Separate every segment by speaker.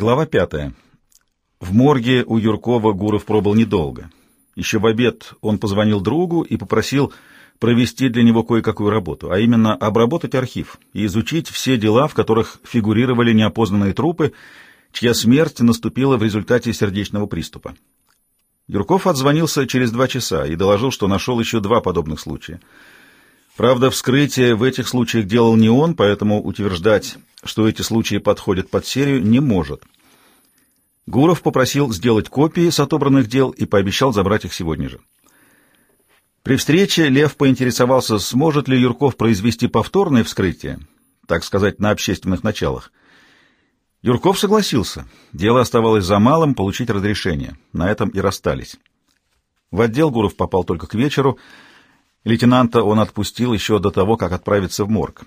Speaker 1: Глава пятая. В морге у Юркова Гуров пробыл недолго. Еще в обед он позвонил другу и попросил провести для него кое-какую работу, а именно обработать архив и изучить все дела, в которых фигурировали неопознанные трупы, чья смерть наступила в результате сердечного приступа. Юрков отзвонился через два часа и доложил, что нашел еще два подобных случая. Правда, вскрытие в этих случаях делал не он, поэтому утверждать, что эти случаи подходят под серию, не может. Гуров попросил сделать копии с отобранных дел и пообещал забрать их сегодня же. При встрече Лев поинтересовался, сможет ли Юрков произвести повторное вскрытие, так сказать, на общественных началах. Юрков согласился. Дело оставалось за малым — получить разрешение. На этом и расстались. В отдел Гуров попал только к вечеру. Лейтенанта он отпустил еще до того, как отправиться в морг.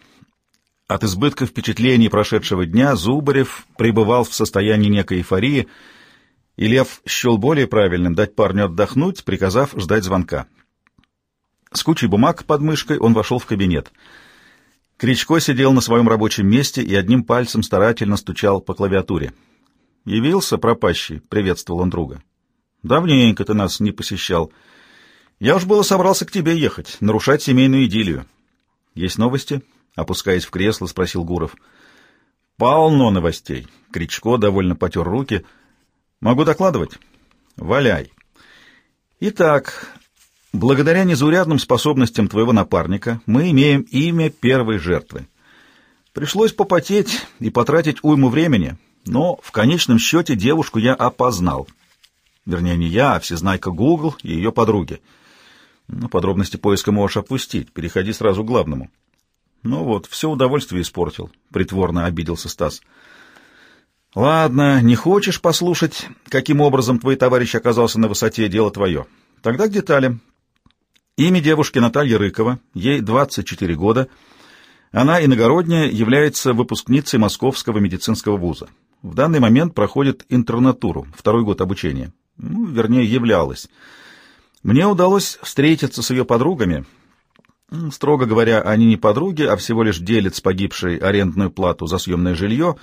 Speaker 1: От избытка впечатлений прошедшего дня Зубарев пребывал в состоянии некой эйфории, и Лев счел более правильным дать парню отдохнуть, приказав ждать звонка. С кучей бумаг под мышкой он вошел в кабинет — Кричко сидел на своем рабочем месте и одним пальцем старательно стучал по клавиатуре. «Явился пропащий», — приветствовал он друга. «Давненько ты нас не посещал. Я уж было собрался к тебе ехать, нарушать семейную идиллию». «Есть новости?» — опускаясь в кресло, спросил Гуров. «Полно новостей». Кричко довольно потер руки. «Могу докладывать?» «Валяй». «Итак, Благодаря незаурядным способностям твоего напарника мы имеем имя первой жертвы. Пришлось попотеть и потратить уйму времени, но в конечном счете девушку я опознал. Вернее, не я, а всезнайка Google и ее подруги. Ну, подробности поиска можешь опустить, переходи сразу к главному. Ну вот, все удовольствие испортил, — притворно обиделся Стас. Ладно, не хочешь послушать, каким образом твой товарищ оказался на высоте, дело твое. Тогда к деталям. Имя девушки Наталья Рыкова, ей 24 года. Она иногородняя, является выпускницей Московского медицинского вуза. В данный момент проходит интернатуру, второй год обучения. Ну, вернее, являлась. Мне удалось встретиться с ее подругами. Строго говоря, они не подруги, а всего лишь делят с погибшей арендную плату за съемное жилье.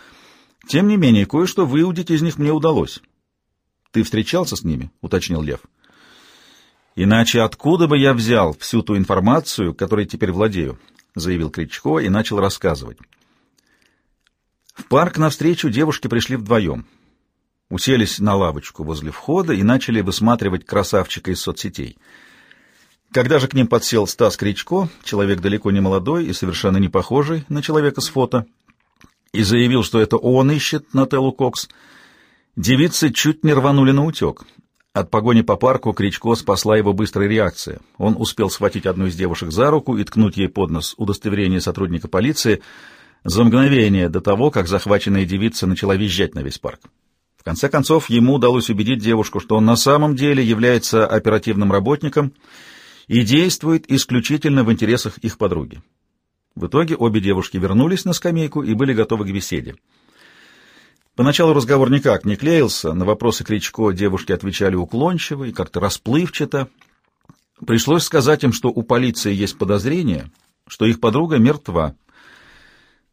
Speaker 1: Тем не менее, кое-что выудить из них мне удалось. — Ты встречался с ними? — уточнил Лев. — Иначе откуда бы я взял всю ту информацию, которой теперь владею? заявил Кричко и начал рассказывать. В парк навстречу девушки пришли вдвоем. Уселись на лавочку возле входа и начали высматривать красавчика из соцсетей. Когда же к ним подсел Стас Кричко, человек далеко не молодой и совершенно не похожий на человека с фото, и заявил, что это он ищет Нателлу Кокс, девицы чуть не рванули на утек. От погони по парку Кричко спасла его быстрая реакция. Он успел схватить одну из девушек за руку и ткнуть ей под нос удостоверение сотрудника полиции за мгновение до того, как захваченная девица начала визжать на весь парк. В конце концов, ему удалось убедить девушку, что он на самом деле является оперативным работником и действует исключительно в интересах их подруги. В итоге обе девушки вернулись на скамейку и были готовы к беседе. Поначалу разговор никак не клеился, на вопросы Кричко девушки отвечали уклончиво и как-то расплывчато. Пришлось сказать им, что у полиции есть подозрение, что их подруга мертва.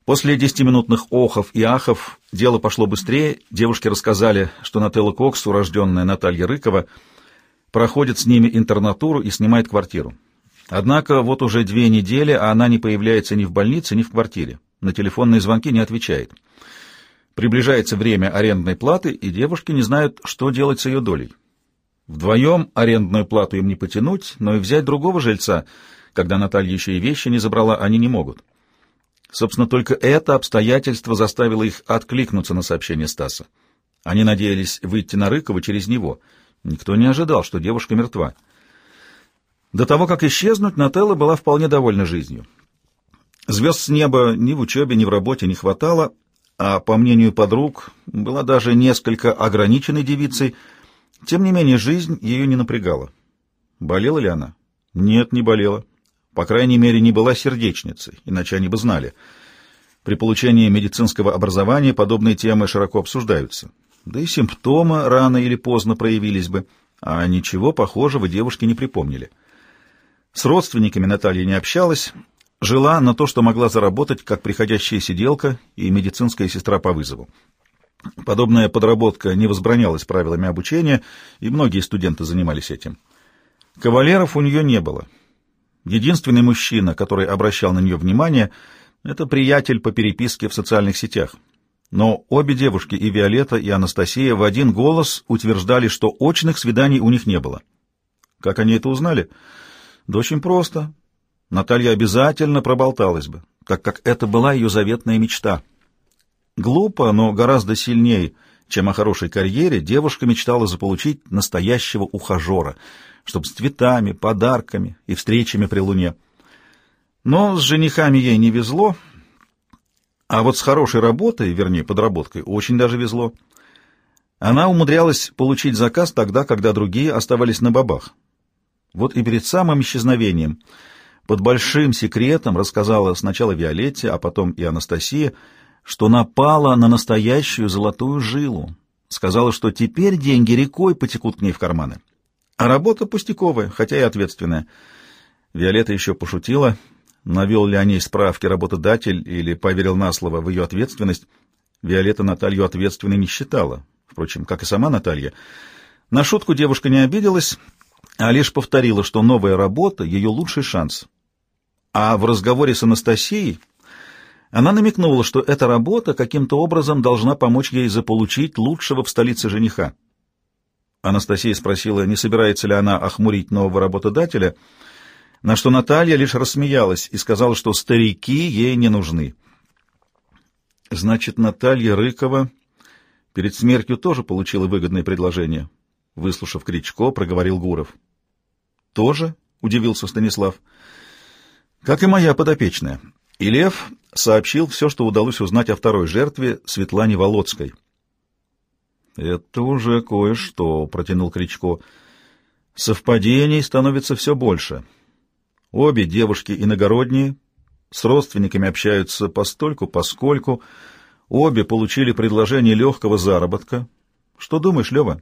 Speaker 1: После десятиминутных охов и ахов дело пошло быстрее, девушки рассказали, что Нателла Кокс, урожденная Наталья Рыкова, проходит с ними интернатуру и снимает квартиру. Однако вот уже две недели, она не появляется ни в больнице, ни в квартире. На телефонные звонки не отвечает. Приближается время арендной платы, и девушки не знают, что делать с ее долей. Вдвоем арендную плату им не потянуть, но и взять другого жильца, когда Наталья еще и вещи не забрала, они не могут. Собственно, только это обстоятельство заставило их откликнуться на сообщение Стаса. Они надеялись выйти на Рыкова через него. Никто не ожидал, что девушка мертва. До того, как исчезнуть, Нателла была вполне довольна жизнью. Звезд с неба ни в учебе, ни в работе не хватало, а, по мнению подруг, была даже несколько ограниченной девицей. Тем не менее, жизнь ее не напрягала. Болела ли она? Нет, не болела. По крайней мере, не была сердечницей, иначе они бы знали. При получении медицинского образования подобные темы широко обсуждаются. Да и симптомы рано или поздно проявились бы, а ничего похожего девушки не припомнили. С родственниками Наталья не общалась, Жила на то, что могла заработать, как приходящая сиделка и медицинская сестра по вызову. Подобная подработка не возбранялась правилами обучения, и многие студенты занимались этим. Кавалеров у нее не было. Единственный мужчина, который обращал на нее внимание, это приятель по переписке в социальных сетях. Но обе девушки, и Виолетта, и Анастасия, в один голос утверждали, что очных свиданий у них не было. Как они это узнали? Да очень просто. Наталья обязательно проболталась бы, так как это была ее заветная мечта. Глупо, но гораздо сильнее, чем о хорошей карьере, девушка мечтала заполучить настоящего ухажера, чтобы с цветами, подарками и встречами при луне. Но с женихами ей не везло, а вот с хорошей работой, вернее, подработкой, очень даже везло. Она умудрялась получить заказ тогда, когда другие оставались на бабах. Вот и перед самым исчезновением под большим секретом рассказала сначала Виолетте, а потом и Анастасия, что напала на настоящую золотую жилу. Сказала, что теперь деньги рекой потекут к ней в карманы. А работа пустяковая, хотя и ответственная. Виолетта еще пошутила, навел ли о ней справки работодатель или поверил на слово в ее ответственность. Виолетта Наталью ответственной не считала. Впрочем, как и сама Наталья. На шутку девушка не обиделась, а лишь повторила, что новая работа — ее лучший шанс. А в разговоре с Анастасией она намекнула, что эта работа каким-то образом должна помочь ей заполучить лучшего в столице жениха. Анастасия спросила, не собирается ли она охмурить нового работодателя, на что Наталья лишь рассмеялась и сказала, что старики ей не нужны. Значит, Наталья Рыкова перед смертью тоже получила выгодное предложение. Выслушав Кричко, проговорил Гуров. «Тоже?» — удивился Станислав. «Как и моя подопечная. И Лев сообщил все, что удалось узнать о второй жертве, Светлане Володской. «Это уже кое-что», — протянул Кричко. «Совпадений становится все больше. Обе девушки иногородние, с родственниками общаются постольку, поскольку. Обе получили предложение легкого заработка. Что думаешь, Лева?»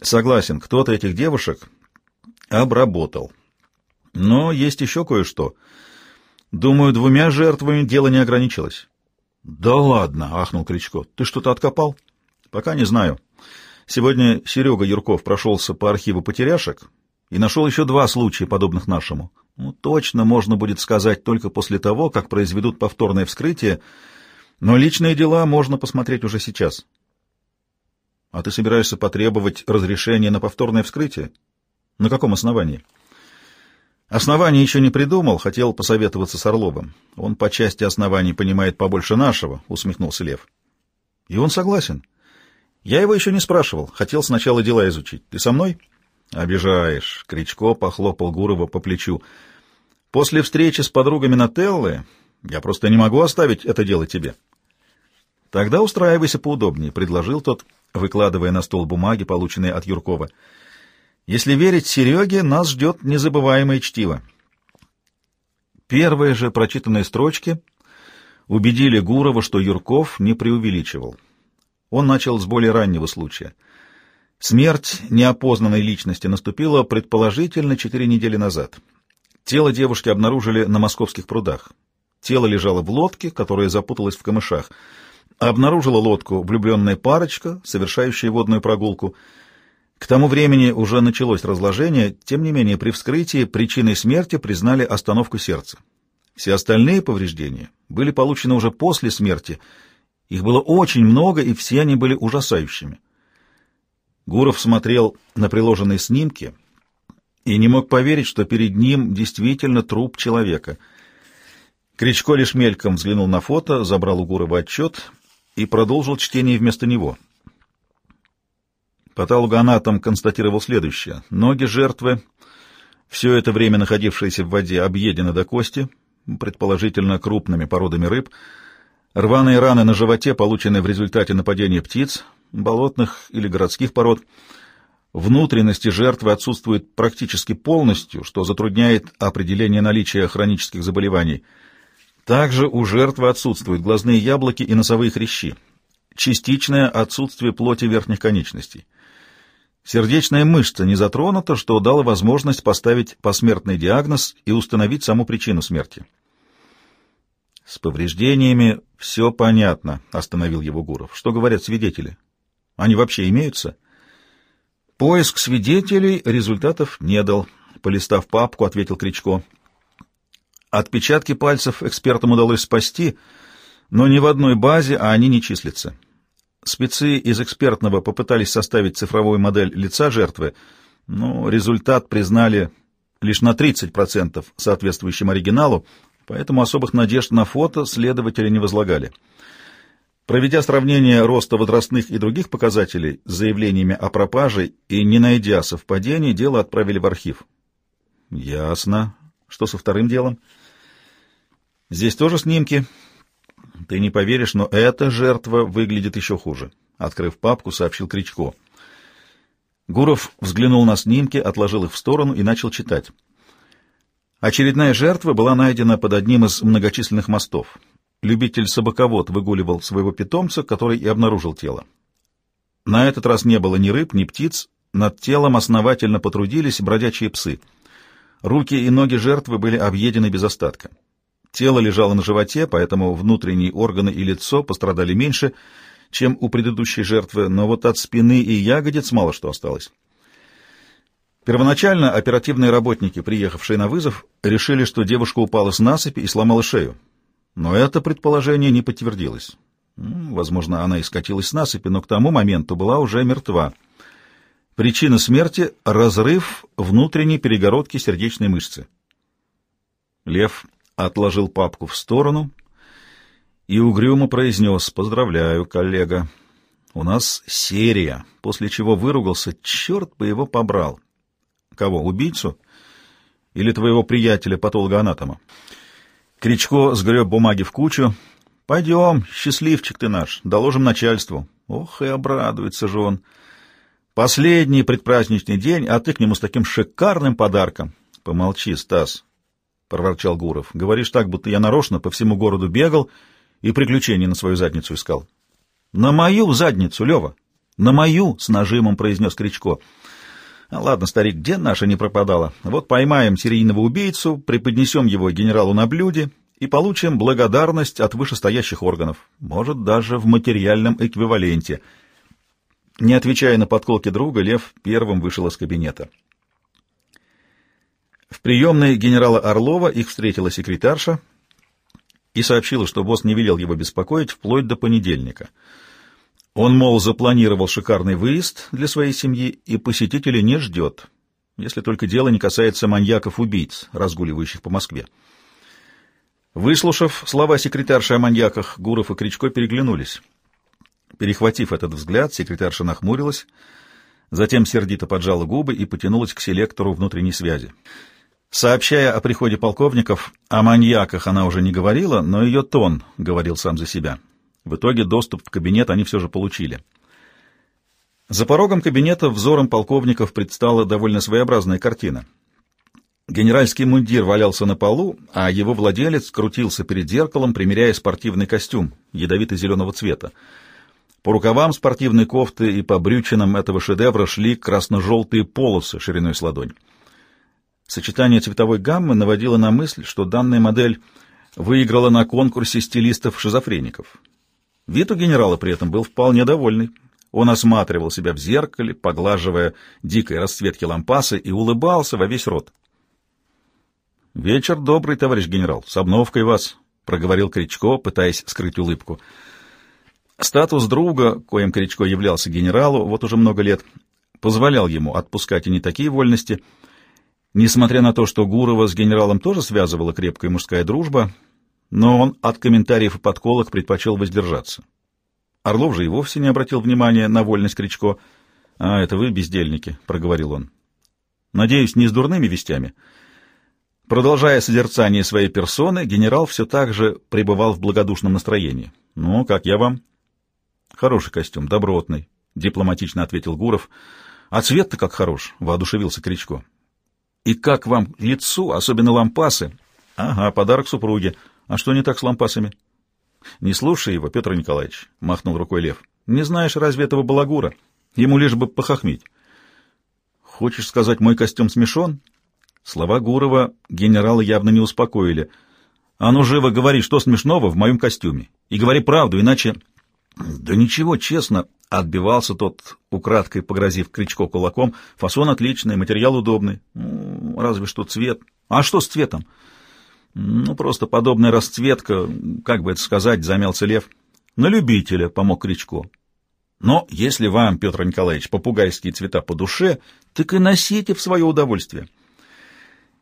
Speaker 1: «Согласен, кто-то этих девушек обработал. Но есть еще кое-что». Думаю, двумя жертвами дело не ограничилось. — Да ладно, — ахнул Кричко. — Ты что-то откопал? — Пока не знаю. Сегодня Серега Юрков прошелся по архиву потеряшек и нашел еще два случая, подобных нашему. Ну, точно можно будет сказать только после того, как произведут повторное вскрытие, но личные дела можно посмотреть уже сейчас. — А ты собираешься потребовать разрешения на повторное вскрытие? На каком основании? — Оснований еще не придумал, хотел посоветоваться с Орловым. Он по части оснований понимает побольше нашего, — усмехнулся Лев. И он согласен. Я его еще не спрашивал, хотел сначала дела изучить. Ты со мной? Обижаешь. Кричко похлопал Гурова по плечу. После встречи с подругами Нателлы я просто не могу оставить это дело тебе. Тогда устраивайся поудобнее, — предложил тот, выкладывая на стол бумаги, полученные от Юркова. — если верить Сереге, нас ждет незабываемое чтиво. Первые же прочитанные строчки убедили Гурова, что Юрков не преувеличивал. Он начал с более раннего случая. Смерть неопознанной личности наступила предположительно четыре недели назад. Тело девушки обнаружили на московских прудах. Тело лежало в лодке, которая запуталась в камышах. Обнаружила лодку влюбленная парочка, совершающая водную прогулку — к тому времени уже началось разложение, тем не менее при вскрытии причиной смерти признали остановку сердца. Все остальные повреждения были получены уже после смерти. Их было очень много, и все они были ужасающими. Гуров смотрел на приложенные снимки и не мог поверить, что перед ним действительно труп человека. Кричко лишь мельком взглянул на фото, забрал у Гурова отчет и продолжил чтение вместо него — Патологоанатом констатировал следующее. Ноги жертвы, все это время находившиеся в воде, объедены до кости, предположительно крупными породами рыб. Рваные раны на животе получены в результате нападения птиц, болотных или городских пород. Внутренности жертвы отсутствуют практически полностью, что затрудняет определение наличия хронических заболеваний. Также у жертвы отсутствуют глазные яблоки и носовые хрящи. Частичное отсутствие плоти верхних конечностей. Сердечная мышца не затронута, что дало возможность поставить посмертный диагноз и установить саму причину смерти. С повреждениями все понятно, — остановил его Гуров. Что говорят свидетели? Они вообще имеются? Поиск свидетелей результатов не дал. Полистав папку, ответил Кричко. Отпечатки пальцев экспертам удалось спасти, но ни в одной базе а они не числятся. Спецы из экспертного попытались составить цифровую модель лица жертвы, но результат признали лишь на 30% соответствующим оригиналу, поэтому особых надежд на фото следователи не возлагали. Проведя сравнение роста возрастных и других показателей с заявлениями о пропаже и не найдя совпадений, дело отправили в архив. Ясно. Что со вторым делом? Здесь тоже снимки. Ты не поверишь, но эта жертва выглядит еще хуже. Открыв папку, сообщил Кричко. Гуров взглянул на снимки, отложил их в сторону и начал читать. Очередная жертва была найдена под одним из многочисленных мостов. Любитель-собаковод выгуливал своего питомца, который и обнаружил тело. На этот раз не было ни рыб, ни птиц, над телом основательно потрудились бродячие псы. Руки и ноги жертвы были объедены без остатка. Тело лежало на животе, поэтому внутренние органы и лицо пострадали меньше, чем у предыдущей жертвы, но вот от спины и ягодиц мало что осталось. Первоначально оперативные работники, приехавшие на вызов, решили, что девушка упала с насыпи и сломала шею. Но это предположение не подтвердилось. Возможно, она и скатилась с насыпи, но к тому моменту была уже мертва. Причина смерти — разрыв внутренней перегородки сердечной мышцы. Лев отложил папку в сторону и угрюмо произнес «Поздравляю, коллега, у нас серия», после чего выругался «Черт бы его побрал». «Кого, убийцу? Или твоего приятеля-патолога-анатома?» Кричко сгреб бумаги в кучу. «Пойдем, счастливчик ты наш, доложим начальству». Ох, и обрадуется же он. Последний предпраздничный день, а ты к нему с таким шикарным подарком. Помолчи, Стас, — проворчал Гуров. Говоришь так, будто я нарочно по всему городу бегал и приключения на свою задницу искал. На мою задницу, Лева! На мою, — с нажимом произнес Кричко. Ладно, старик, где наша не пропадала? Вот поймаем серийного убийцу, преподнесем его генералу на блюде и получим благодарность от вышестоящих органов. Может, даже в материальном эквиваленте. Не отвечая на подколки друга, Лев первым вышел из кабинета. В приемной генерала Орлова их встретила секретарша и сообщила, что босс не велел его беспокоить вплоть до понедельника — он, мол, запланировал шикарный выезд для своей семьи и посетителей не ждет, если только дело не касается маньяков-убийц, разгуливающих по Москве. Выслушав слова секретарши о маньяках, Гуров и Кричко переглянулись. Перехватив этот взгляд, секретарша нахмурилась, затем сердито поджала губы и потянулась к селектору внутренней связи. Сообщая о приходе полковников, о маньяках она уже не говорила, но ее тон говорил сам за себя. В итоге доступ в кабинет они все же получили. За порогом кабинета взором полковников предстала довольно своеобразная картина. Генеральский мундир валялся на полу, а его владелец крутился перед зеркалом, примеряя спортивный костюм ядовито-зеленого цвета. По рукавам спортивной кофты и по брючинам этого шедевра шли красно-желтые полосы шириной с ладонь. Сочетание цветовой гаммы наводило на мысль, что данная модель выиграла на конкурсе стилистов-шизофреников. Вид у генерала при этом был вполне довольный. Он осматривал себя в зеркале, поглаживая дикой расцветки лампасы, и улыбался во весь рот. «Вечер добрый, товарищ генерал, с обновкой вас», — проговорил Кричко, пытаясь скрыть улыбку. Статус друга, коим Кричко являлся генералу вот уже много лет, позволял ему отпускать и не такие вольности. Несмотря на то, что Гурова с генералом тоже связывала крепкая мужская дружба, но он от комментариев и подколок предпочел воздержаться. Орлов же и вовсе не обратил внимания на вольность Кричко. «А, это вы, бездельники», — проговорил он. «Надеюсь, не с дурными вестями». Продолжая созерцание своей персоны, генерал все так же пребывал в благодушном настроении. «Ну, как я вам?» «Хороший костюм, добротный», — дипломатично ответил Гуров. «А цвет-то как хорош», — воодушевился Кричко. «И как вам лицу, особенно лампасы?» «Ага, подарок супруге. А что не так с лампасами? — Не слушай его, Петр Николаевич, — махнул рукой Лев. — Не знаешь разве этого балагура? Ему лишь бы похохмить. — Хочешь сказать, мой костюм смешон? Слова Гурова генерала явно не успокоили. А ну живо говори, что смешного в моем костюме. И говори правду, иначе... Да ничего, честно, отбивался тот, украдкой погрозив Кричко кулаком. Фасон отличный, материал удобный. Разве что цвет. А что с цветом? Ну, просто подобная расцветка, как бы это сказать, замялся Лев. На любителя, помог Кричко. Но если вам, Петр Николаевич, попугайские цвета по душе, так и носите в свое удовольствие.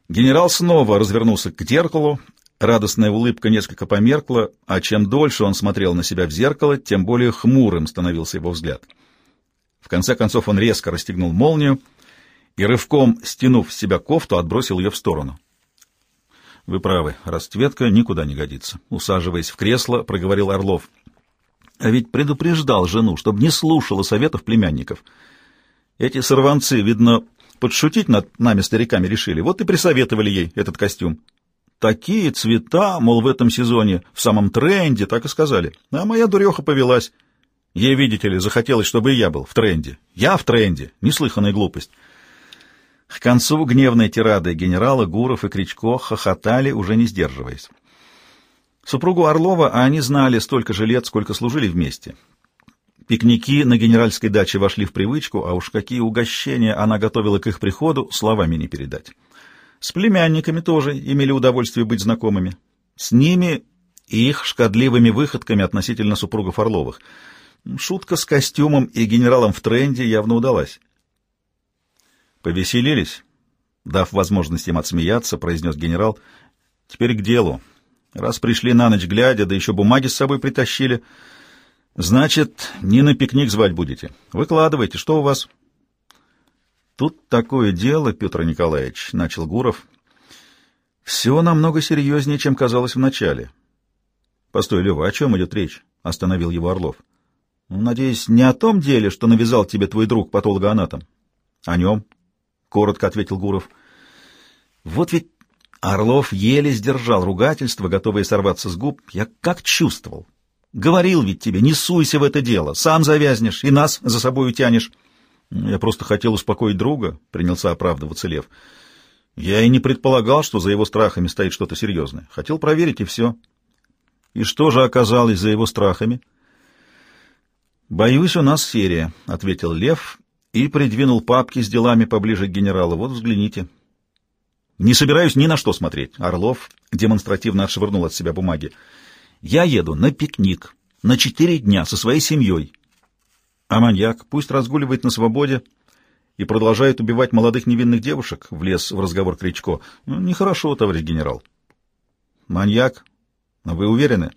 Speaker 1: Генерал снова развернулся к зеркалу, радостная улыбка несколько померкла, а чем дольше он смотрел на себя в зеркало, тем более хмурым становился его взгляд. В конце концов он резко расстегнул молнию и, рывком стянув с себя кофту, отбросил ее в сторону. — Вы правы, расцветка никуда не годится. Усаживаясь в кресло, проговорил Орлов. А ведь предупреждал жену, чтобы не слушала советов племянников. Эти сорванцы, видно, подшутить над нами стариками решили, вот и присоветовали ей этот костюм. Такие цвета, мол, в этом сезоне в самом тренде, так и сказали. А моя дуреха повелась. Ей, видите ли, захотелось, чтобы и я был в тренде. Я в тренде. Неслыханная глупость. К концу гневной тирады генерала Гуров и Кричко хохотали, уже не сдерживаясь. Супругу Орлова они знали столько же лет, сколько служили вместе. Пикники на генеральской даче вошли в привычку, а уж какие угощения она готовила к их приходу, словами не передать. С племянниками тоже имели удовольствие быть знакомыми. С ними и их шкодливыми выходками относительно супругов Орловых. Шутка с костюмом и генералом в тренде явно удалась. «Повеселились?» Дав возможность им отсмеяться, произнес генерал. «Теперь к делу. Раз пришли на ночь глядя, да еще бумаги с собой притащили, значит, не на пикник звать будете. Выкладывайте, что у вас? Тут такое дело, Петр Николаевич, — начал Гуров. Все намного серьезнее, чем казалось вначале. Постой, Лева, о чем идет речь? — остановил его Орлов. Ну, надеюсь, не о том деле, что навязал тебе твой друг патологоанатом. О нем, — коротко ответил Гуров. Вот ведь Орлов еле сдержал ругательство, готовое сорваться с губ. Я как чувствовал. Говорил ведь тебе, не суйся в это дело, сам завязнешь и нас за собой утянешь. Я просто хотел успокоить друга, принялся оправдываться Лев. Я и не предполагал, что за его страхами стоит что-то серьезное. Хотел проверить, и все. И что же оказалось за его страхами? «Боюсь, у нас серия», — ответил Лев и придвинул папки с делами поближе к генералу. «Вот взгляните». Не собираюсь ни на что смотреть. Орлов демонстративно отшвырнул от себя бумаги. Я еду на пикник на четыре дня со своей семьей. А маньяк пусть разгуливает на свободе и продолжает убивать молодых невинных девушек, влез в разговор Кричко. Ну, нехорошо, товарищ генерал. Маньяк? Вы уверены?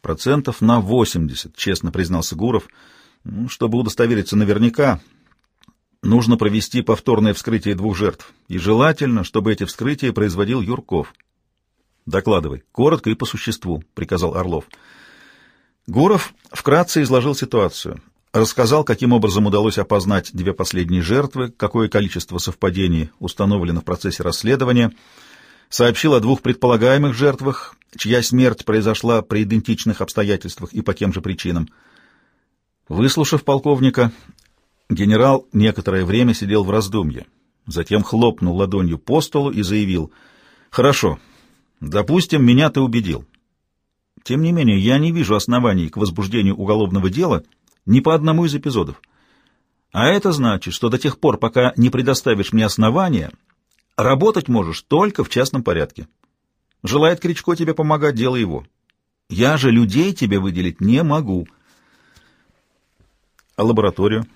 Speaker 1: Процентов на восемьдесят, честно признался Гуров. Ну, чтобы удостовериться наверняка, нужно провести повторное вскрытие двух жертв, и желательно, чтобы эти вскрытия производил Юрков. «Докладывай, коротко и по существу», — приказал Орлов. Гуров вкратце изложил ситуацию, рассказал, каким образом удалось опознать две последние жертвы, какое количество совпадений установлено в процессе расследования, сообщил о двух предполагаемых жертвах, чья смерть произошла при идентичных обстоятельствах и по тем же причинам. Выслушав полковника, Генерал некоторое время сидел в раздумье, затем хлопнул ладонью по столу и заявил, «Хорошо, допустим, меня ты убедил. Тем не менее, я не вижу оснований к возбуждению уголовного дела ни по одному из эпизодов. А это значит, что до тех пор, пока не предоставишь мне основания, работать можешь только в частном порядке. Желает Кричко тебе помогать, дело его. Я же людей тебе выделить не могу». «А лабораторию?»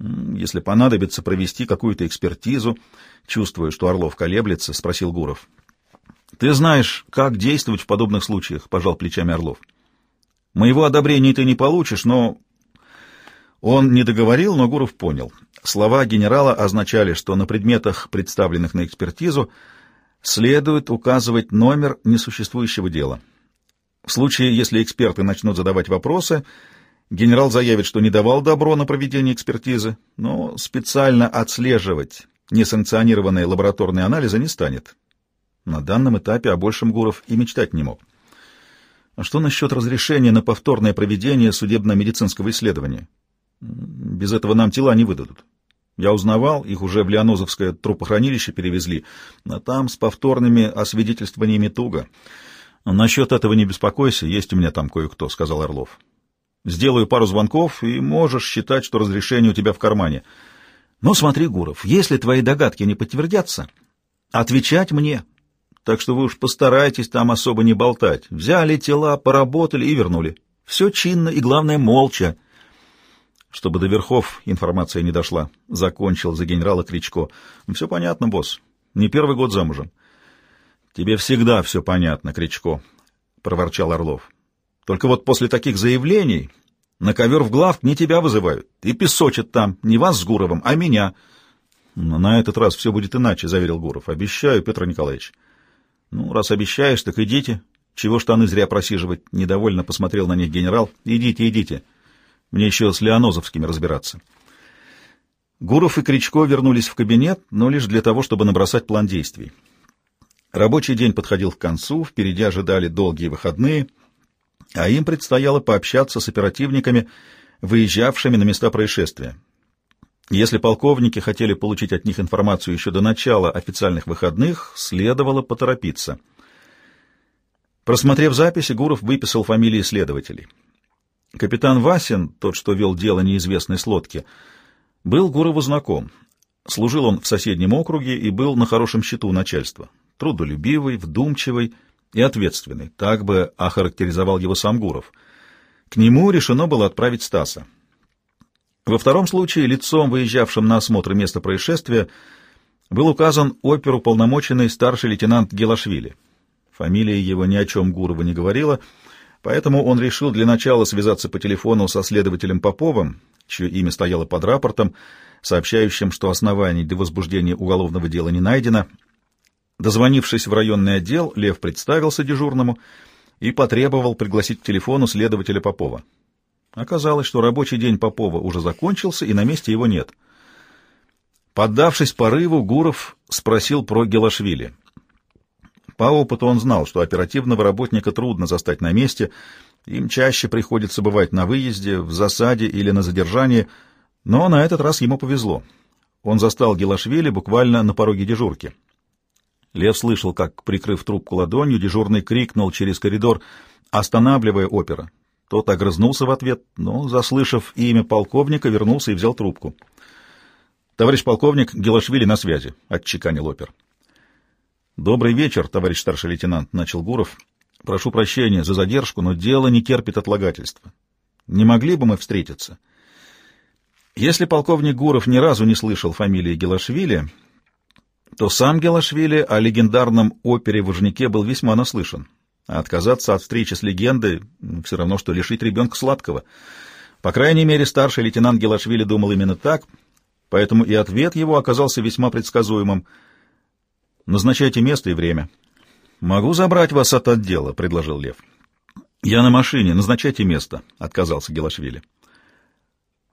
Speaker 1: Если понадобится провести какую-то экспертизу, чувствуя, что Орлов колеблется, спросил Гуров. Ты знаешь, как действовать в подобных случаях, пожал плечами Орлов. Моего одобрения ты не получишь, но он не договорил, но Гуров понял. Слова генерала означали, что на предметах, представленных на экспертизу, следует указывать номер несуществующего дела. В случае, если эксперты начнут задавать вопросы, Генерал заявит, что не давал добро на проведение экспертизы, но специально отслеживать несанкционированные лабораторные анализы не станет. На данном этапе о большем Гуров и мечтать не мог. А что насчет разрешения на повторное проведение судебно-медицинского исследования? Без этого нам тела не выдадут. Я узнавал, их уже в Леонозовское трупохранилище перевезли, но там с повторными освидетельствованиями туго. «Насчет этого не беспокойся, есть у меня там кое-кто», — сказал Орлов. «Сделаю пару звонков, и можешь считать, что разрешение у тебя в кармане. Но смотри, Гуров, если твои догадки не подтвердятся, отвечать мне. Так что вы уж постарайтесь там особо не болтать. Взяли тела, поработали и вернули. Все чинно и, главное, молча». Чтобы до верхов информация не дошла, — закончил за генерала Кричко. «Все понятно, босс. Не первый год замужем». Тебе всегда все понятно, Кричко, — проворчал Орлов. Только вот после таких заявлений на ковер в глав не тебя вызывают. И песочат там, не вас с Гуровым, а меня. Но на этот раз все будет иначе, — заверил Гуров. Обещаю, Петр Николаевич. Ну, раз обещаешь, так идите. Чего штаны зря просиживать? Недовольно посмотрел на них генерал. Идите, идите. Мне еще с Леонозовскими разбираться. Гуров и Кричко вернулись в кабинет, но лишь для того, чтобы набросать план действий. Рабочий день подходил к концу, впереди ожидали долгие выходные, а им предстояло пообщаться с оперативниками, выезжавшими на места происшествия. Если полковники хотели получить от них информацию еще до начала официальных выходных, следовало поторопиться. Просмотрев записи, Гуров выписал фамилии следователей. Капитан Васин, тот, что вел дело неизвестной с лодки, был Гурову знаком. Служил он в соседнем округе и был на хорошем счету у начальства трудолюбивый, вдумчивый и ответственный. Так бы охарактеризовал его сам Гуров. К нему решено было отправить Стаса. Во втором случае лицом, выезжавшим на осмотр места происшествия, был указан оперуполномоченный старший лейтенант Гелашвили. Фамилия его ни о чем Гурова не говорила, поэтому он решил для начала связаться по телефону со следователем Поповым, чье имя стояло под рапортом, сообщающим, что оснований для возбуждения уголовного дела не найдено, Дозвонившись в районный отдел, Лев представился дежурному и потребовал пригласить к телефону следователя Попова. Оказалось, что рабочий день Попова уже закончился, и на месте его нет. Поддавшись порыву, Гуров спросил про Гелашвили. По опыту он знал, что оперативного работника трудно застать на месте, им чаще приходится бывать на выезде, в засаде или на задержании, но на этот раз ему повезло. Он застал Гелашвили буквально на пороге дежурки. Лев слышал, как, прикрыв трубку ладонью, дежурный крикнул через коридор, останавливая опера. Тот огрызнулся в ответ, но, заслышав имя полковника, вернулся и взял трубку. «Товарищ полковник, Гелашвили на связи», — отчеканил опер. «Добрый вечер, товарищ старший лейтенант», — начал Гуров. «Прошу прощения за задержку, но дело не терпит отлагательства. Не могли бы мы встретиться?» Если полковник Гуров ни разу не слышал фамилии Гелашвили, то сам Гелашвили о легендарном опере-вожняке был весьма наслышан. А отказаться от встречи с легендой — все равно, что лишить ребенка сладкого. По крайней мере, старший лейтенант Гелашвили думал именно так, поэтому и ответ его оказался весьма предсказуемым. «Назначайте место и время». «Могу забрать вас от отдела», — предложил Лев. «Я на машине. Назначайте место», — отказался Гелашвили.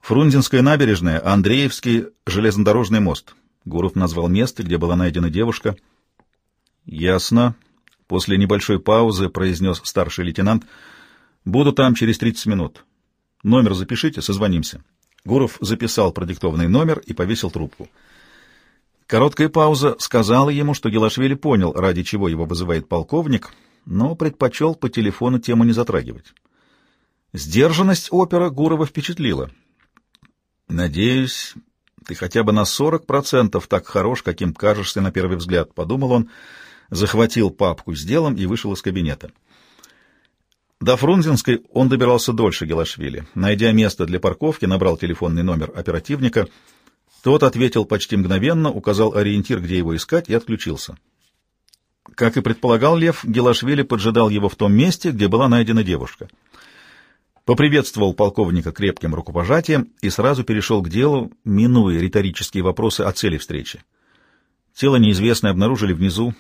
Speaker 1: Фрунзенская набережная, Андреевский железнодорожный мост. Гуров назвал место, где была найдена девушка. «Ясно», — после небольшой паузы произнес старший лейтенант. «Буду там через 30 минут. Номер запишите, созвонимся». Гуров записал продиктованный номер и повесил трубку. Короткая пауза сказала ему, что Гелашвили понял, ради чего его вызывает полковник, но предпочел по телефону тему не затрагивать. Сдержанность опера Гурова впечатлила. «Надеюсь, ты хотя бы на сорок процентов так хорош, каким кажешься на первый взгляд, — подумал он, захватил папку с делом и вышел из кабинета. До Фрунзенской он добирался дольше Гелашвили. Найдя место для парковки, набрал телефонный номер оперативника. Тот ответил почти мгновенно, указал ориентир, где его искать, и отключился. Как и предполагал Лев, Гелашвили поджидал его в том месте, где была найдена девушка — поприветствовал полковника крепким рукопожатием и сразу перешел к делу, минуя риторические вопросы о цели встречи. Тело неизвестное обнаружили внизу,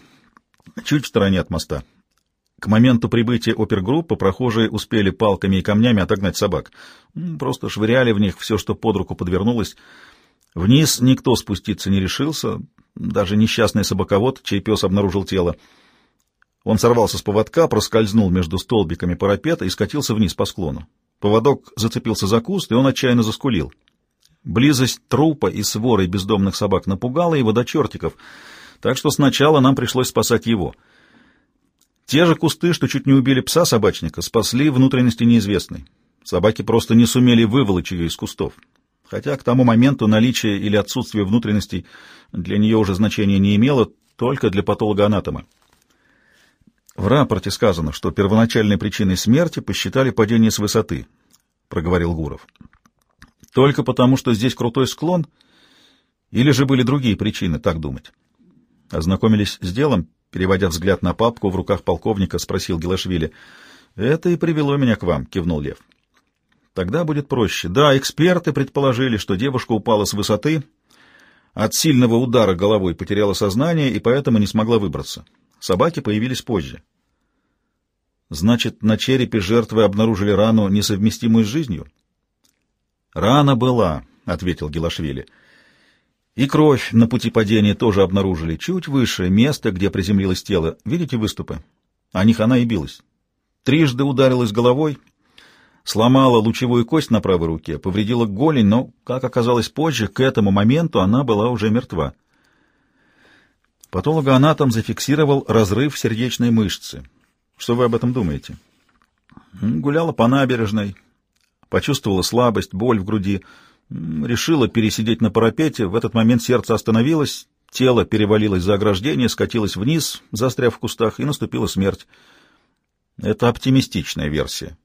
Speaker 1: чуть в стороне от моста. К моменту прибытия опергруппы прохожие успели палками и камнями отогнать собак. Просто швыряли в них все, что под руку подвернулось. Вниз никто спуститься не решился, даже несчастный собаковод, чей пес обнаружил тело. Он сорвался с поводка, проскользнул между столбиками парапета и скатился вниз по склону. Поводок зацепился за куст, и он отчаянно заскулил. Близость трупа и сворой бездомных собак напугала его до чертиков, так что сначала нам пришлось спасать его. Те же кусты, что чуть не убили пса-собачника, спасли внутренности неизвестной. Собаки просто не сумели выволочь ее из кустов. Хотя к тому моменту наличие или отсутствие внутренностей для нее уже значения не имело, только для патологоанатома. В рапорте сказано, что первоначальной причиной смерти посчитали падение с высоты, проговорил Гуров. Только потому, что здесь крутой склон, или же были другие причины так думать? Ознакомились с делом, переводя взгляд на папку в руках полковника, спросил Гелашвили. «Это и привело меня к вам», — кивнул Лев. «Тогда будет проще. Да, эксперты предположили, что девушка упала с высоты, от сильного удара головой потеряла сознание и поэтому не смогла выбраться. Собаки появились позже. Значит, на черепе жертвы обнаружили рану, несовместимую с жизнью? Рана была, — ответил Гелашвили. И кровь на пути падения тоже обнаружили, чуть выше места, где приземлилось тело. Видите выступы? О них она и билась. Трижды ударилась головой, сломала лучевую кость на правой руке, повредила голень, но, как оказалось позже, к этому моменту она была уже мертва. Патологоанатом зафиксировал разрыв сердечной мышцы. Что вы об этом думаете? Гуляла по набережной, почувствовала слабость, боль в груди, решила пересидеть на парапете. В этот момент сердце остановилось, тело перевалилось за ограждение, скатилось вниз, застряв в кустах, и наступила смерть. Это оптимистичная версия.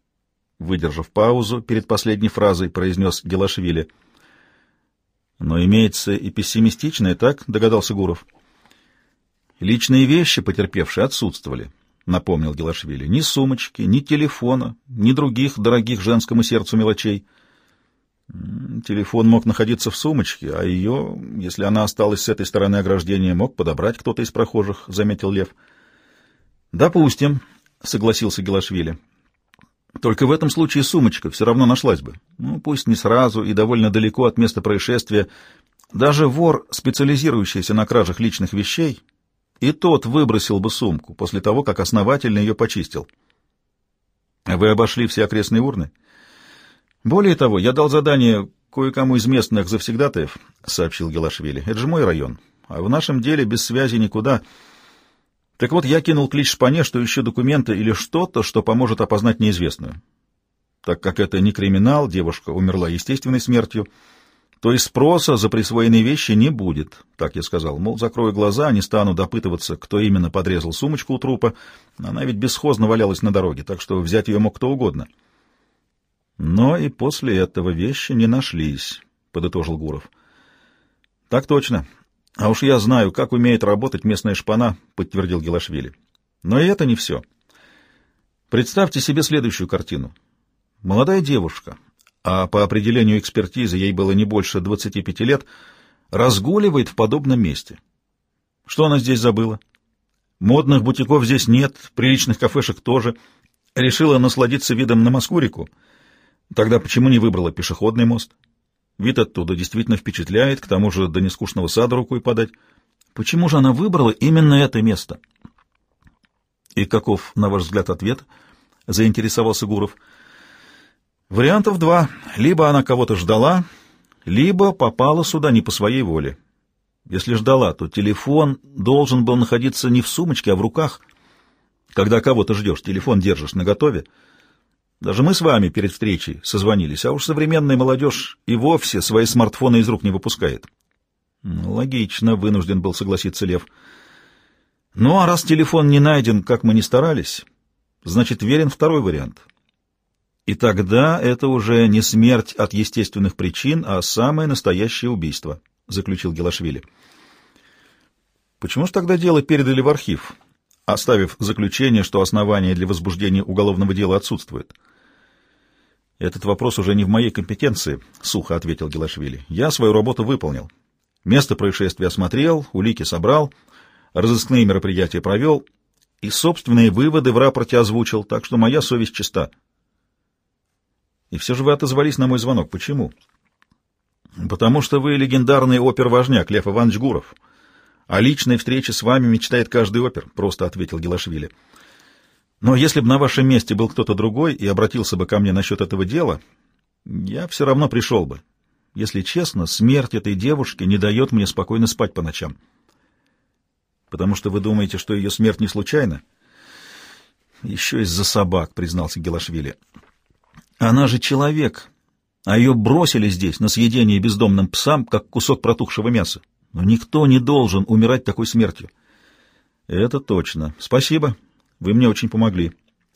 Speaker 1: Выдержав паузу перед последней фразой, произнес Гелашвили. Но имеется и пессимистичная, так, догадался Гуров. Личные вещи потерпевшие отсутствовали. — напомнил Гелашвили. — Ни сумочки, ни телефона, ни других дорогих женскому сердцу мелочей. Телефон мог находиться в сумочке, а ее, если она осталась с этой стороны ограждения, мог подобрать кто-то из прохожих, — заметил Лев. — Допустим, — согласился Гелашвили. — Только в этом случае сумочка все равно нашлась бы. Ну, пусть не сразу и довольно далеко от места происшествия. Даже вор, специализирующийся на кражах личных вещей, и тот выбросил бы сумку после того, как основательно ее почистил. Вы обошли все окрестные урны? Более того, я дал задание кое-кому из местных завсегдатаев, — сообщил Гелашвили. Это же мой район, а в нашем деле без связи никуда. Так вот, я кинул клич шпане, что ищу документы или что-то, что поможет опознать неизвестную. Так как это не криминал, девушка умерла естественной смертью, — то есть спроса за присвоенные вещи не будет, так я сказал. Мол, закрою глаза, не стану допытываться, кто именно подрезал сумочку у трупа. Она ведь бесхозно валялась на дороге, так что взять ее мог кто угодно. Но и после этого вещи не нашлись, — подытожил Гуров. — Так точно. А уж я знаю, как умеет работать местная шпана, — подтвердил Гелашвили. Но и это не все. Представьте себе следующую картину. Молодая девушка, а по определению экспертизы ей было не больше 25 лет, разгуливает в подобном месте. Что она здесь забыла? Модных бутиков здесь нет, приличных кафешек тоже. Решила насладиться видом на Москву-реку. Тогда почему не выбрала пешеходный мост? Вид оттуда действительно впечатляет, к тому же до нескучного сада рукой подать. Почему же она выбрала именно это место? И каков, на ваш взгляд, ответ? Заинтересовался Гуров. — Вариантов два. Либо она кого-то ждала, либо попала сюда не по своей воле. Если ждала, то телефон должен был находиться не в сумочке, а в руках. Когда кого-то ждешь, телефон держишь наготове. Даже мы с вами перед встречей созвонились, а уж современная молодежь и вовсе свои смартфоны из рук не выпускает. Ну, логично, вынужден был согласиться Лев. Ну, а раз телефон не найден, как мы ни старались, значит, верен второй вариант — и тогда это уже не смерть от естественных причин, а самое настоящее убийство, — заключил Гелашвили. Почему же тогда дело передали в архив, оставив заключение, что основания для возбуждения уголовного дела отсутствуют? Этот вопрос уже не в моей компетенции, — сухо ответил Гелашвили. Я свою работу выполнил. Место происшествия осмотрел, улики собрал, разыскные мероприятия провел и собственные выводы в рапорте озвучил, так что моя совесть чиста. — и все же вы отозвались на мой звонок. Почему? Потому что вы легендарный опер-важняк Лев Иванович Гуров. О личной встрече с вами мечтает каждый опер, просто ответил Гелашвили. Но если бы на вашем месте был кто-то другой и обратился бы ко мне насчет этого дела, я все равно пришел бы. Если честно, смерть этой девушки не дает мне спокойно спать по ночам. Потому что вы думаете, что ее смерть не случайна? еще из-за собак, признался Гелашвили. Она же человек, а ее бросили здесь на съедение бездомным псам, как кусок протухшего мяса. Но никто не должен умирать такой смертью. Это точно. Спасибо. Вы мне очень помогли.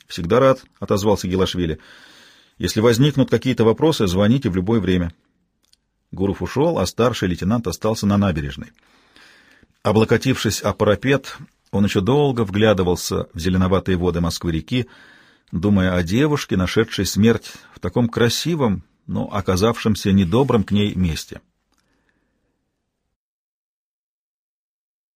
Speaker 1: Всегда рад, отозвался Гелашвили. Если возникнут какие-то вопросы, звоните в любое время. Гуров ушел, а старший лейтенант остался на набережной. Облокотившись о парапет, он еще долго вглядывался в зеленоватые воды Москвы-реки, думая о девушке, нашедшей смерть в таком красивом, но оказавшемся недобром к ней месте.